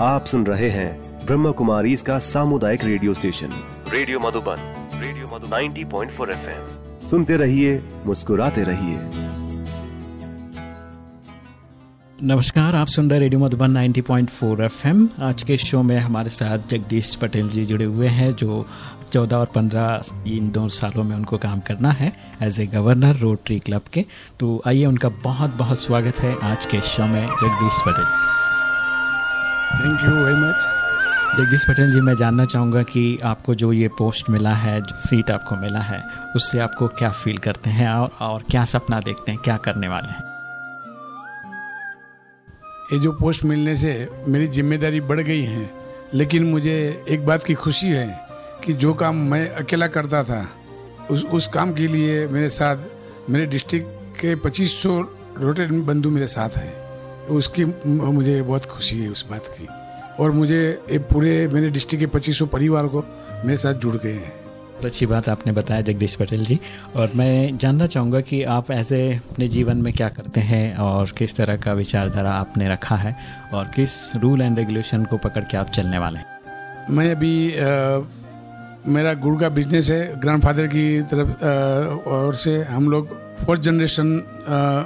आप सुन रहे हैं ब्रह्म कुमारी इसका सामुदायिक radio station. Radio Madhuban radio Madhu 90.4 point सुनते रहिए मुस्कुराते रहिए। नमस्कार आप सुन रहे रेडियो मधुबन 90.4 एफएम। आज के शो में हमारे साथ जगदीश पटेल जी जुड़े हुए हैं जो चौदह और पंद्रह इन दो सालों में उनको काम करना है as a governor rotary club के। तो आइए उनका बहुत बहुत स्वागत है आज के शो में Jagdish Patel. Thank you very much Jagdish Patel ji मैं जानना चाहूँगा कि आपको जो ये पोस्ट मिला है जो सीट आपको मिला है उससे आपको क्या फील करते हैं और, और क्या सपना देखते हैं क्या करने वाले हैं? ये जो पोस्ट मिलने से मेरी ज़िम्मेदारी बढ़ गई है लेकिन मुझे एक बात की खुशी है कि जो काम मैं अकेला करता था उस उस काम के लिए मेरे साथ मेरे डिस्ट्रिक्ट के 2500 रोटेड बंधु मेरे साथ हैं। उसकी मुझे बहुत खुशी है उस बात की। और मुझे ये पूरे मेरे डिस्ट्रिक्ट के 2500 परिवार को मेरे साथ जुड़ गए हैं। अच्छी बात आपने बताया जगदीश पटेल जी। और मैं जानना चाहूँगा कि आप ऐसे अपने जीवन में क्या करते हैं और किस तरह का विचारधारा आपने रखा है और किस रूल एंड रेगुलेशन को पकड़ के आप चलने वाले हैं? मैं अभी आ, मेरा गुड़ का बिज़नेस है ग्रैंडफादर की तरफ़ और से हम लोग फोर्थ जनरेशन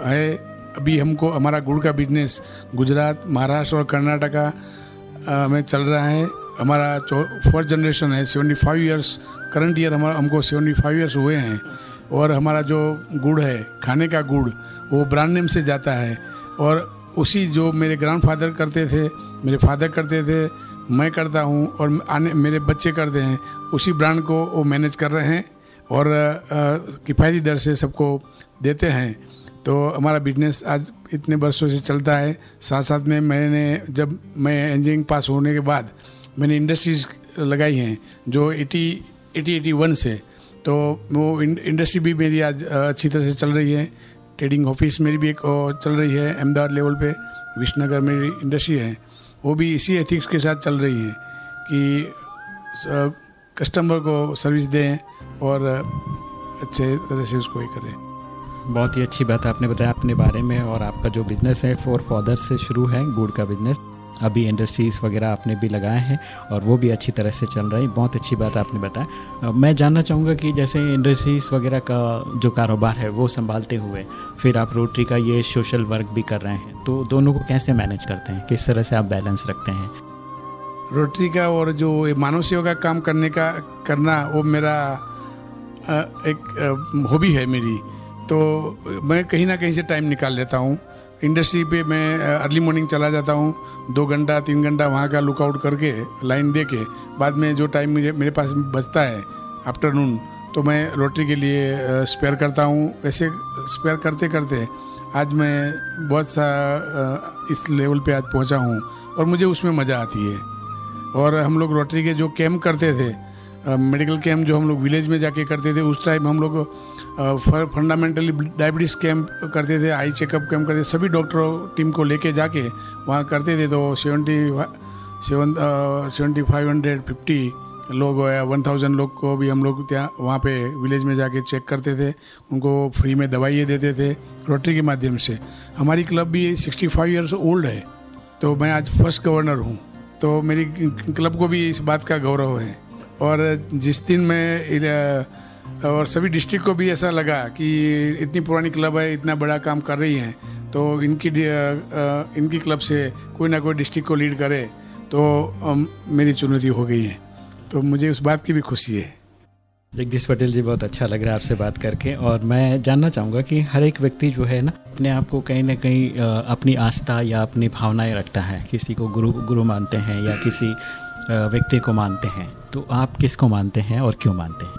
है। अभी हमको, हमारा गुड़ का बिज़नेस गुजरात, महाराष्ट्र और कर्नाटका में चल रहा है। हमारा फोर्थ जनरेशन है seventy five years current year हमारा हमको सेवेंटी फाइव ईयर्स हुए हैं। और हमारा जो गुड़ है, खाने का गुड़, वो ब्रांड नेम से जाता है। और उसी जो मेरे ग्रैंड फादर करते थे, मेरे फादर करते थे, मैं करता हूँ, और आने, मेरे बच्चे करते हैं, उसी ब्रांड को वो मैनेज कर रहे हैं। और किफ़ायती दर से सबको देते हैं। तो हमारा बिज़नेस आज इतने वर्षों से चलता है। साथ साथ में मैंने, जब मैं इंजीनियरिंग पास होने के बाद मैंने इंडस्ट्रीज़ लगाई हैं, जो एटी एटी एटी वन से तो वो इंडस्ट्री भी मेरी आज अच्छी तरह से चल रही है। ट्रेडिंग ऑफ़िस मेरी भी एक चल रही है अहमदाबाद लेवल पे विश्वनगर मेरी इंडस्ट्री है। वो भी इसी एथिक्स के साथ चल रही है कि कस्टमर को सर्विस दें और अच्छे तरह से उसको ये करें। बहुत ही अच्छी बात आपने बताया अपने बारे में और आपका जो बिज़नेस है फोर फादर से शुरू है गुड़ का बिज़नेस अभी इंडस्ट्रीज़ वगैरह आपने भी लगाए हैं और वो भी अच्छी तरह से चल रही बहुत अच्छी बात आपने बताया। मैं जानना चाहूँगा कि जैसे इंडस्ट्रीज़ वगैरह का जो कारोबार है, वो संभालते हुए फिर आप रोटरी का ये सोशल वर्क भी कर रहे हैं तो दोनों को कैसे मैनेज करते हैं? किस तरह से आप बैलेंस रखते हैं? रोटरी का और जो मानव सेवा का काम करने का, करना, वो मेरा एक हॉबी है मेरी। तो मैं कहीं ना कहीं से टाइम निकाल लेता हूँ। इंडस्ट्री पे मैं अर्ली मॉर्निंग चला जाता हूँ। दो घंटा, तीन घंटा वहाँ का लुकआउट करके लाइन दे के बाद में जो टाइम मुझे, मेरे पास बचता है आफ्टरनून तो मैं रोटरी के लिए स्पेयर करता हूँ। वैसे स्पेयर करते करते आज मैं बहुत सा इस लेवल पे आज पहुँचा हूँ और मुझे उसमें मज़ा आती है। और हम लोग रोटरी के जो कैम्प करते थे मेडिकल कैंप जो हम लोग विलेज में जाके करते थे, उस टाइम हम लोग फंडामेंटली डायबिटीज़ कैंप करते थे आई चेकअप कैंप करते थे, सभी डॉक्टरों टीम को लेके जाके वहाँ करते थे तो seventy seven seventy five hundred fifty लोग या वन थाउज़ेंड लोग को भी हम लोग ત્યાં वहाँ पे विलेज में जाके चेक करते थे, उनको फ्री में दवाइयाँ देते थे रोटरी के माध्यम से। हमारी क्लब भी सिक्सटी फाइव ईयर्स ओल्ड है तो मैं आज फ़र्स्ट गवर्नर हूँ तो मेरी क्लब को भी इस बात का गौरव है। और जिस दिन मैं और सभी डिस्ट्रिक्ट को भी ऐसा लगा कि इतनी पुरानी क्लब है, इतना बड़ा काम कर रही हैं तो इनकी इनकी क्लब से कोई ना कोई डिस्ट्रिक्ट को लीड करे तो मेरी चुनौती हो गई है। तो मुझे उस बात की भी खुशी है। जगदीश पटेल जी, बहुत अच्छा लग रहा है आपसे बात करके, और मैं जानना चाहूँगा कि हर एक व्यक्ति जो है ना, अपने आप को कहीं ना कहीं अपनी आस्था या अपनी भावनाएँ रखता है। किसी को गुरु गुरु मानते हैं या किसी व्यक्ति को मानते हैं। तो आप किसको मानते हैं और क्यों मानते हैं?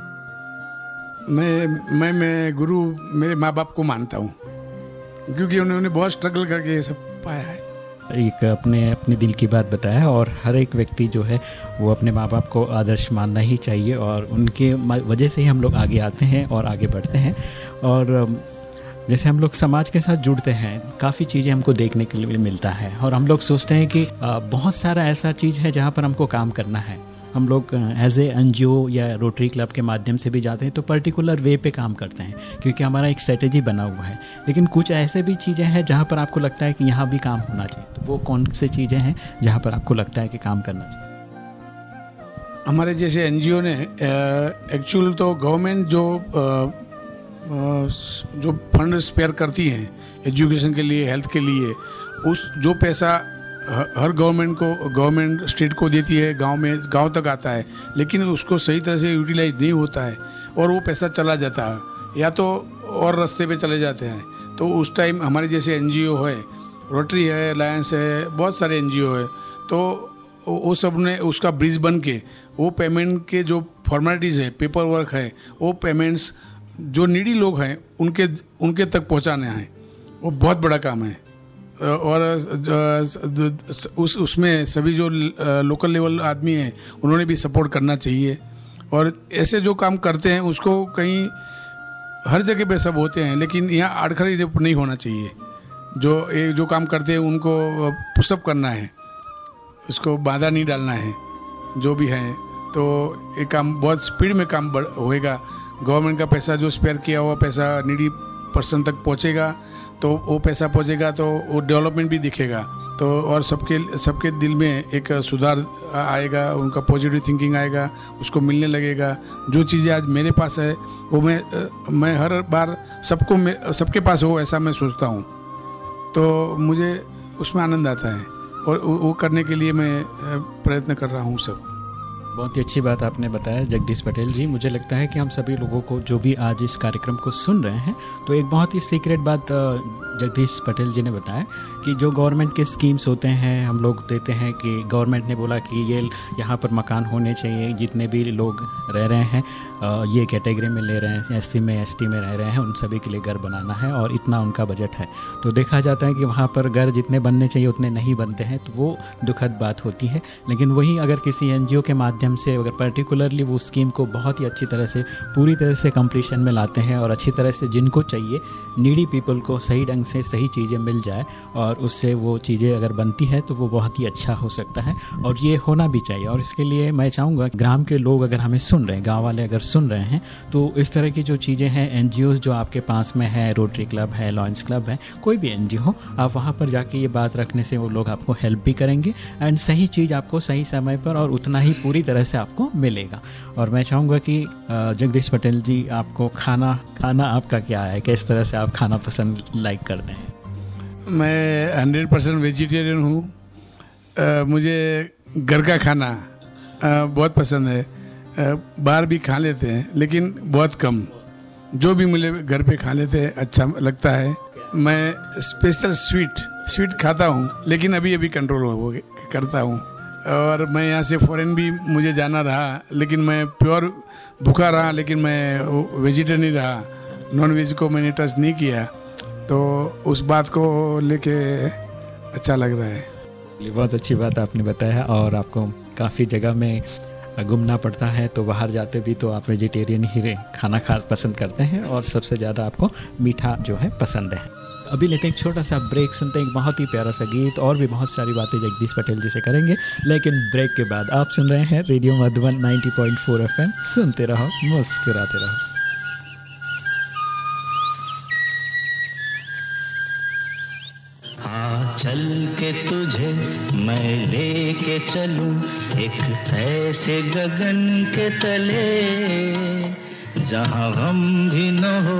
मैं मैं मैं गुरु मेरे माँ बाप को मानता हूँ। क्योंकि उन्होंने बहुत स्ट्रगल करके ये सब पाया है। एक अपने अपने दिल की बात बताया और हर एक व्यक्ति जो है वो अपने माँ बाप को आदर्श मानना ही चाहिए और उनके वजह से ही हम लोग आगे आते हैं और आगे बढ़ते हैं। और जैसे हम लोग समाज के साथ जुड़ते हैं, काफ़ी चीज़ें हमको देखने के लिए मिलता है। और हम लोग सोचते हैं कि बहुत सारा ऐसा चीज़ है जहाँ पर हमको काम करना है। हम लोग एज ए एन या रोटरी क्लब के माध्यम से भी जाते हैं तो पर्टिकुलर वे पे काम करते हैं, क्योंकि हमारा एक स्ट्रेटेजी बना हुआ है। लेकिन कुछ ऐसे भी चीज़ें हैं जहाँ पर आपको लगता है कि यहाँ भी काम होना चाहिए। तो वो कौन से चीज़ें हैं जहाँ पर आपको लगता है कि काम करना चाहिए? हमारे जैसे एनजीओ ने एक्चुअल तो गवर्नमेंट जो जो फंड स्पेयर करती हैं एजुकेशन के लिए हेल्थ के लिए, उस, जो पैसा हर गवर्नमेंट को गवर्नमेंट स्टेट को देती है, गाँव में, गाँव तक आता है, लेकिन उसको सही तरह से यूटिलाइज नहीं होता है, और वो पैसा चला जाता है, या तो और रास्ते पे चले जाते हैं। तो उस टाइम हमारे जैसे एन जी है रोटरी है अलायंस है, बहुत सारे एन जी है तो वो सबने उसका ब्रिज बन के, वो पेमेंट के जो फॉर्मेलिटीज़ है पेपर वर्क है, वो पेमेंट्स जो नीडी लोग हैं, उनके उनके तक पहुँचाने हैं वो बहुत बड़ा काम है। और उस, उसमें सभी जो लोकल लेवल आदमी हैं, उन्होंने भी सपोर्ट करना चाहिए। और ऐसे जो काम करते हैं, उसको कहीं, हर जगह पे सब होते हैं, लेकिन यहाँ आड़खड़ी नहीं होना चाहिए। जो, ये जो काम करते हैं, उनको पुशअप करना है। उसको बाधा नहीं डालना है। जो भी है तो ये काम बहुत स्पीड में काम होएगा। गवर्नमेंट का पैसा जो स्पेयर किया हुआ पैसा निडी पर्सन तक पहुँचेगा तो वो पैसा पहुँचेगा तो वो डेवलपमेंट भी दिखेगा। तो और सबके सबके दिल में एक सुधार आएगा, उनका पॉजिटिव थिंकिंग आएगा, उसको मिलने लगेगा। जो चीज़ें आज मेरे पास है, वो मैं मैं हर बार सबको सबके पास हो, ऐसा मैं सोचता हूँ। तो मुझे उसमें आनंद आता है और वो करने के लिए मैं प्रयत्न कर रहा हूँ सब। बहुत ही अच्छी बात आपने बताया, जगदीश पटेल जी। मुझे लगता है कि हम सभी लोगों को जो भी आज इस कार्यक्रम को सुन रहे हैं तो एक बहुत ही सीक्रेट बात जगदीश पटेल जी ने बताया कि जो गवर्नमेंट के स्कीम्स होते हैं, हम लोग देते हैं कि गवर्नमेंट ने बोला कि ये, यहाँ पर मकान होने चाहिए, जितने भी लोग रह रहे हैं ये कैटेगरी में ले रहे हैं, एससी में, एसटी में रह रहे हैं, उन सभी के लिए घर बनाना है और इतना उनका बजट है। तो देखा जाता है कि वहाँ पर घर जितने बनने चाहिए, उतने नहीं बनते हैं तो वो दुखद बात होती है। लेकिन वही अगर किसी एनजीओ के माध्यम से अगर पर्टिकुलरली वो स्कीम को बहुत ही अच्छी तरह से, पूरी तरह से कंप्लीशन में लाते हैं और अच्छी तरह से जिनको चाहिए नीडी पीपल को सही ढंग से सही चीज़ें मिल जाए और उससे वो चीज़ें अगर बनती है तो वो बहुत ही अच्छा हो सकता है और ये होना भी चाहिए। और इसके लिए मैं चाहूँगा, ग्राम के लोग अगर हमें सुन रहे हैं, गाँव वाले अगर सुन रहे हैं तो इस तरह की जो चीज़ें हैं एन जो आपके पास में है रोटरी क्लब है लॉन्स क्लब है, कोई भी एन हो आप वहाँ पर जाके ये बात रखने से वो लोग आपको हेल्प भी करेंगे। एंड सही चीज़ आपको सही समय पर और उतना ही पूरी तरह से आपको मिलेगा। और मैं चाहूँगा कि जगदीश पटेल जी आपको खाना खाना आपका क्या है? किस तरह से आप खाना पसंद लाइक करते हैं? मैं हंड्रेड परसेंट वेजिटेरियन हूँ। मुझे घर का खाना आ, बहुत पसंद है। बाहर भी खा लेते हैं लेकिन बहुत कम। जो भी मुझे घर पे खा लेते हैं अच्छा लगता है। मैं स्पेशल स्वीट स्वीट खाता हूँ लेकिन अभी अभी कंट्रोल करता हूँ। और मैं यहाँ से फॉरेन भी मुझे जाना रहा, लेकिन मैं प्योर भूखा रहा, लेकिन मैं वेजिटेरियन रहा। नॉन वेज को मैंने टच नहीं किया। तो उस बात को लेके अच्छा लग रहा है। बहुत अच्छी बात आपने बताया और आपको काफ़ी जगह में घूमना पड़ता है तो बाहर जाते भी तो आप वेजिटेरियन ही खाना खा पसंद करते हैं और सबसे ज़्यादा आपको मीठा जो है पसंद है। अभी लेते हैं एक छोटा सा ब्रेक सुनते हैं एक बहुत ही प्यारा सा गीत, और भी बहुत सारी बातें जगदीश पटेल जी से करेंगे, लेकिन ब्रेक के बाद आप सुन रहे हैं रेडियो मधुबन 90.4 एफएम सुनते रहो, मुस्कुराते रहो। चल के तुझे मैं लेके चलूँ एक ऐसे गगन के तले, जहाँ गम भी न हो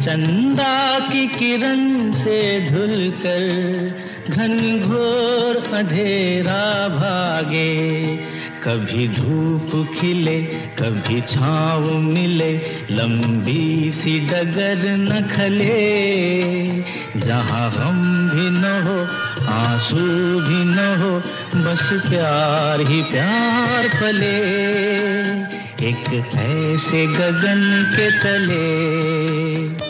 चंदा की किरण से धुलकर घनघोर घन अंधेरा भागे। कभी धूप खिले, कभी छाव मिले, लंबी सी डगर न खले। जहाँ हम भी न हो, आँसू भी न हो, बस प्यार ही प्यार पले। एक ऐसे गगन के तले।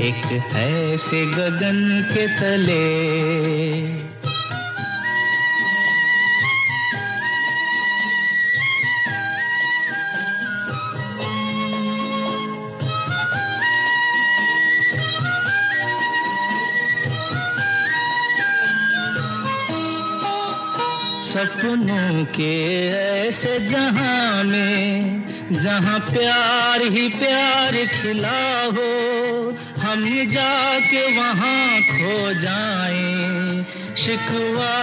एक ऐसे गगन के तले। सपनों के ऐसे जहाँ में, जहाँ प्यार ही प्यार खिला हो हम जाके वहाँ खो जाए। शिकवा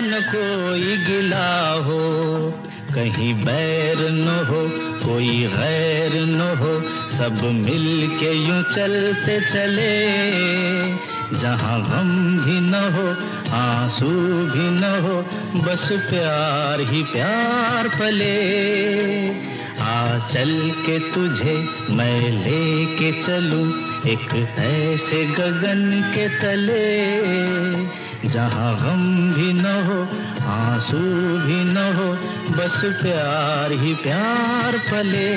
न कोई गिला हो, कहीं बैर न हो, कोई गैर न हो, सब मिल के यूँ चलते चले। जहाँ गम भी न हो, आँसू भी न हो, बस प्यार ही प्यार पले। आ चल के तुझे मैं लेके चलूँ एक ऐसे गगन के तले, जहाँ गम भी न हो, आँसू भी न हो, बस प्यार ही प्यार पले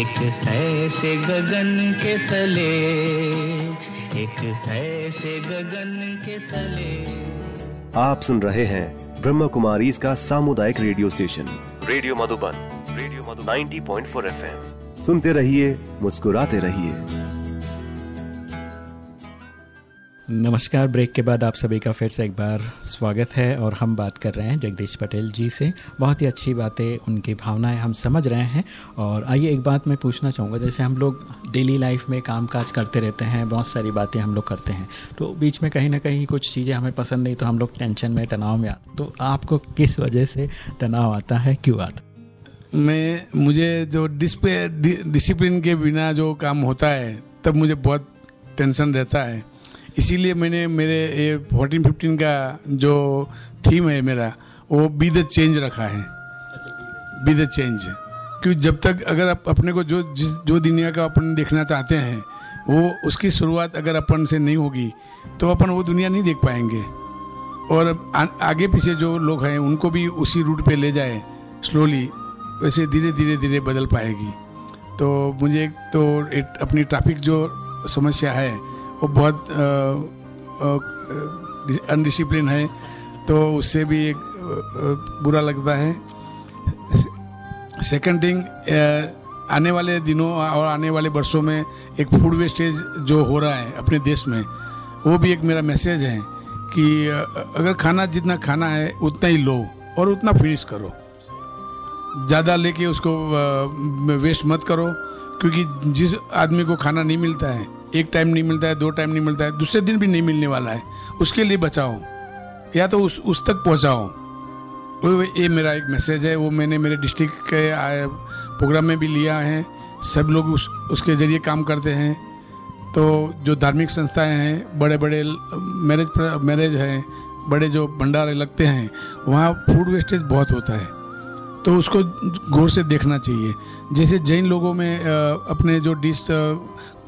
एक ऐसे गगन के तले, एक ऐसे गगन के तले। आप सुन रहे हैं ब्रह्म कुमारी इसका सामुदायिक radio station, radio Madhuban, radio Madhu 90.4 FM. सुनते रहिए, मुस्कुराते रहिए। नमस्कार, ब्रेक के बाद आप सभी का फिर से एक बार स्वागत है और हम बात कर रहे हैं जगदीश पटेल जी से। बहुत ही अच्छी बातें, उनकी भावनाएँ हम समझ रहे हैं। और आइए एक बात मैं पूछना चाहूँगा, जैसे हम लोग डेली लाइफ में काम काज करते रहते हैं, बहुत सारी बातें हम लोग करते हैं तो बीच में कहीं ना कहीं कुछ चीज़ें हमें पसंद नहीं तो हम लोग टेंशन में, तनाव में आते तो आपको किस वजह से तनाव आता है, क्यों आता मैं मुझे जो डिस्प्ले डिसिप्लिन के बिना जो काम होता है तब मुझे बहुत टेंशन रहता है। इसीलिए मैंने मेरे ये फोर्टीन फिफ्टीन का जो थीम है मेरा वो बी द चेंज रखा है। बी द चेंज क्योंकि जब तक अगर आप अपने को जो जिस जो दुनिया का अपन देखना चाहते हैं वो उसकी शुरुआत अगर अपन से नहीं होगी तो अपन वो दुनिया नहीं देख पाएँगे। और आ, आगे पीछे जो लोग हैं उनको भी उसी रूट पे ले जाए स्लोली वैसे धीरे धीरे धीरे बदल पाएगी। तो मुझे एक तो एक अपनी ट्रैफ़िक जो समस्या है, वो बहुत अनडिसिप्लिन है तो उससे भी एक बुरा लगता है। सेकंड थिंग आने वाले दिनों और आने वाले वर्षों में एक फ़ूड वेस्टेज जो हो रहा है अपने देश में, वो भी एक मेरा मैसेज है कि अगर खाना जितना खाना है, उतना ही लो और उतना फिनिश करो। ज़्यादा लेके उसको वेस्ट मत करो, क्योंकि जिस आदमी को खाना नहीं मिलता है, एक टाइम नहीं मिलता है, दो टाइम नहीं मिलता है, दूसरे दिन भी नहीं मिलने वाला है, उसके लिए बचाओ। या तो उस उस तक पहुंचाओ। वो ये मेरा एक मैसेज है, वो मैंने मेरे डिस्ट्रिक्ट के प्रोग्राम में भी लिया है। सब लोग उस, उसके ज़रिए काम करते हैं। तो जो धार्मिक संस्थाएँ हैं बड़े बड़े मैरिज मैरिज हैं, बड़े जो भंडारे लगते हैं, वहाँ फ़ूड वेस्टेज बहुत होता है। तो उसको गौर से देखना चाहिए। जैसे जैन लोगों में अपने जो डिश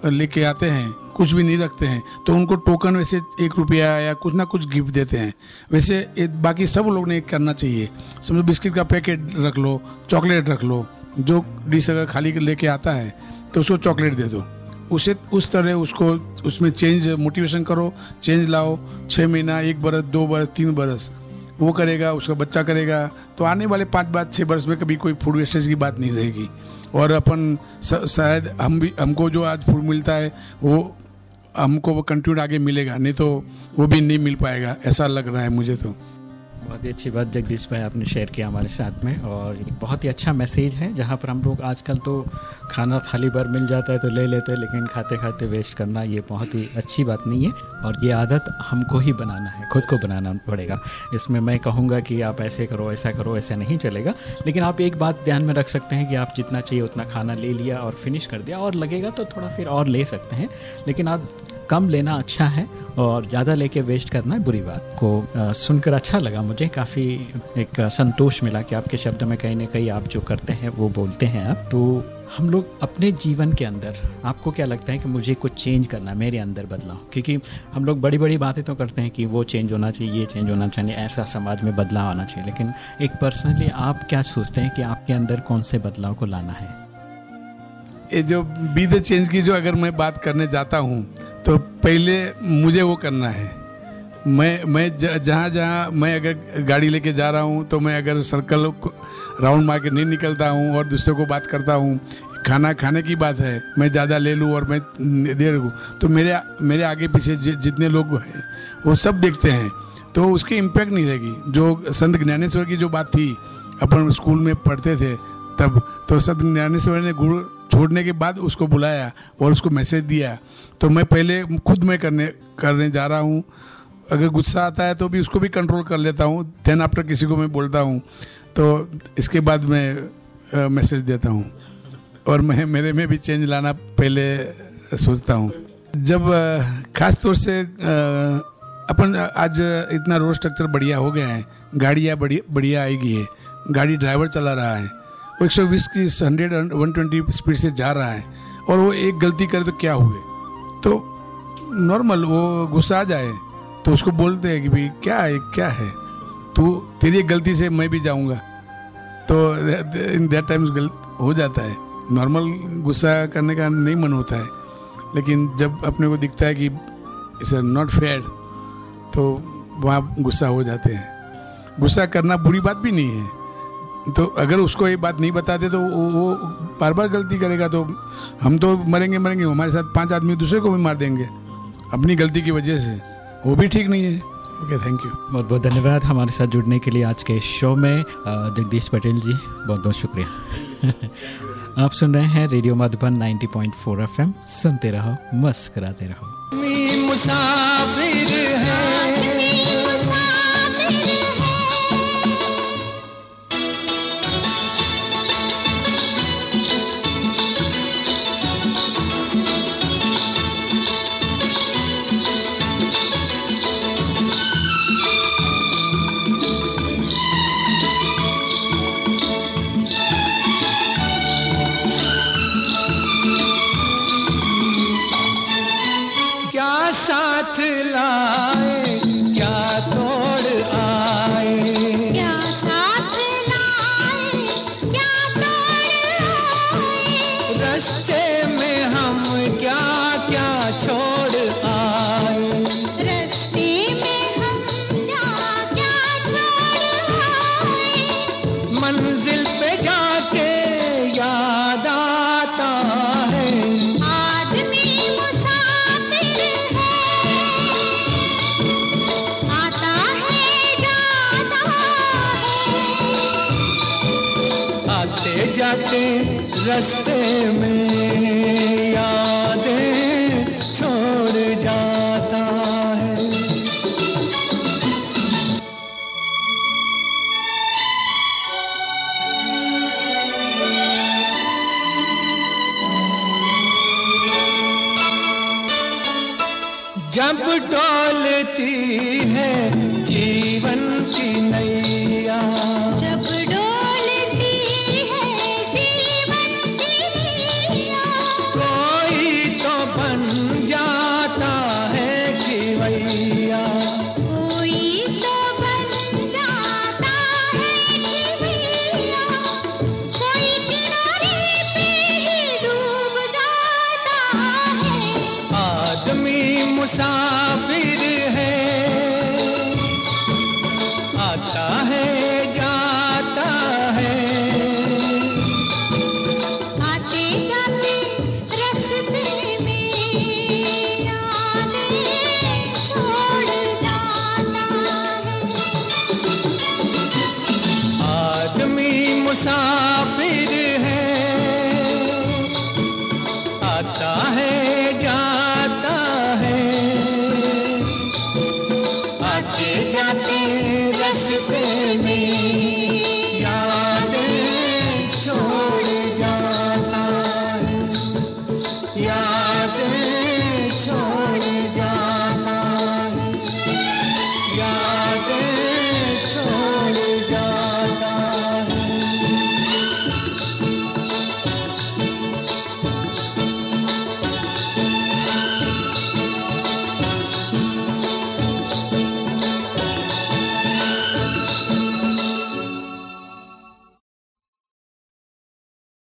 लेके आते हैं, कुछ भी नहीं रखते हैं तो उनको टोकन वैसे एक रुपया या कुछ ना कुछ गिफ्ट देते हैं। वैसे बाकी सब लोग ने करना चाहिए। समझो बिस्किट का पैकेट रख लो, चॉकलेट रख लो, जो डिश अगर खाली लेके आता है तो उसको चॉकलेट दे दो। उसे, उस तरह उसको, उसमें चेंज मोटिवेशन करो, चेंज लाओ छः महीना, एक बरस, दो बरस, तीन बरस। वो करेगा, उसका बच्चा करेगा तो आने वाले पाँच बाद छः वर्ष में कभी कोई फ़ूड वेस्टेज की बात नहीं रहेगी। और अपन शायद हम भी, हमको जो आज फ़ूड मिलता है, वो हमको वो कंटिन्यू आगे मिलेगा, नहीं तो वो भी नहीं मिल पाएगा, ऐसा लग रहा है मुझे तो। बहुत ही अच्छी बात जगदीश भाई आपने शेयर किया हमारे साथ में और एक बहुत ही अच्छा मैसेज है जहाँ पर हम लोग आजकल तो खाना थाली भर मिल जाता है तो ले लेते हैं, लेकिन खाते खाते वेस्ट करना ये बहुत ही अच्छी बात नहीं है और ये आदत हमको ही बनाना है, खुद को बनाना पड़ेगा। इसमें मैं कहूँगा कि आप ऐसे करो, ऐसा करो, ऐसा नहीं चलेगा। लेकिन आप एक बात ध्यान में रख सकते हैं कि आप जितना चाहिए उतना खाना ले लिया और फिनिश कर दिया और लगेगा तो थोड़ा फिर और ले सकते हैं, लेकिन आप कम लेना अच्छा है और ज़्यादा लेके वेस्ट करना है बुरी बात को सुनकर अच्छा लगा मुझे। काफ़ी एक संतोष मिला कि आपके शब्द में कहीं ना कहीं आप जो करते हैं, वो बोलते हैं आप। तो हम लोग अपने जीवन के अंदर, आपको क्या लगता है कि मुझे कुछ चेंज करना है, मेरे अंदर बदलाव? क्योंकि हम लोग बड़ी बड़ी बातें तो करते हैं कि वो चेंज होना चाहिए, ये चेंज होना चाहिए, ऐसा समाज में बदलाव आना चाहिए। लेकिन एक पर्सनली आप क्या सोचते हैं कि आपके अंदर कौन से बदलाव को लाना है? ये जो बी द चेंज की जो अगर मैं बात करने जाता हूँ तो पहले मुझे वो करना है। मैं मैं जहाँ जहाँ मैं अगर गाड़ी लेके जा रहा हूँ तो मैं अगर सर्कल राउंड मार के नहीं निकलता हूँ और दूसरों को बात करता हूँ, खाना खाने की बात है, मैं ज़्यादा ले लूँ और मैं दे रखूँ तो मेरे मेरे आगे पीछे जितने लोग हैं, वो सब देखते हैं तो उसकी इम्पैक्ट नहीं रहेगी। जो संत ज्ञानेश्वर की जो बात थी, अपन स्कूल में पढ़ते थे, तब तो संत ज्ञानेश्वर ने गुरु छोड़ने के बाद उसको बुलाया और उसको मैसेज दिया। तो मैं पहले खुद मैं करने करने जा रहा हूँ। अगर गुस्सा आता है तो भी उसको भी कंट्रोल कर लेता हूँ। देन आफ्टर किसी को मैं बोलता हूँ। तो इसके बाद मैं मैसेज देता हूँ। और मैं, मेरे में भी चेंज लाना पहले सोचता हूँ। जब खास तौर से अपन आज इतना रोड स्ट्रक्चर बढ़िया हो गया है। गाड़ियाँ बढ़िया बढ़िया आएगी है। गाड़ी ड्राइवर चला रहा है। वो 120 की हंड्रेड वन ट्वेंटी स्पीड से जा रहा है और वो एक गलती करे तो क्या हुए? तो नॉर्मल वो गुस्सा आ जाए तो उसको बोलते हैं कि भाई, क्या है क्या है? तू, तेरी एक गलती से मैं भी जाऊँगा। तो इन दैट टाइम्स गलत हो जाता है। नॉर्मल गुस्सा करने का नहीं मन होता है। लेकिन जब अपने को दिखता है कि इट्स नॉट फेयर तो वहाँ गुस्सा हो जाते हैं। गुस्सा करना बुरी बात भी नहीं है। तो अगर उसको ये बात नहीं बताते तो वो, वो बार बार गलती करेगा। तो हम तो मरेंगे मरेंगे। हमारे साथ पाँच आदमी दूसरे को भी मार देंगे अपनी गलती की वजह से। वो भी ठीक नहीं है। ओके थैंक यू बहुत बहुत धन्यवाद हमारे साथ जुड़ने के लिए आज के शो में जगदीश पटेल जी। बहुत बहुत शुक्रिया। आप सुन रहे हैं रेडियो मधुबन 90.4 एफएम सुनते रहो मस्क कराते रहो। मुसाफिर साथ रस्ते में यादें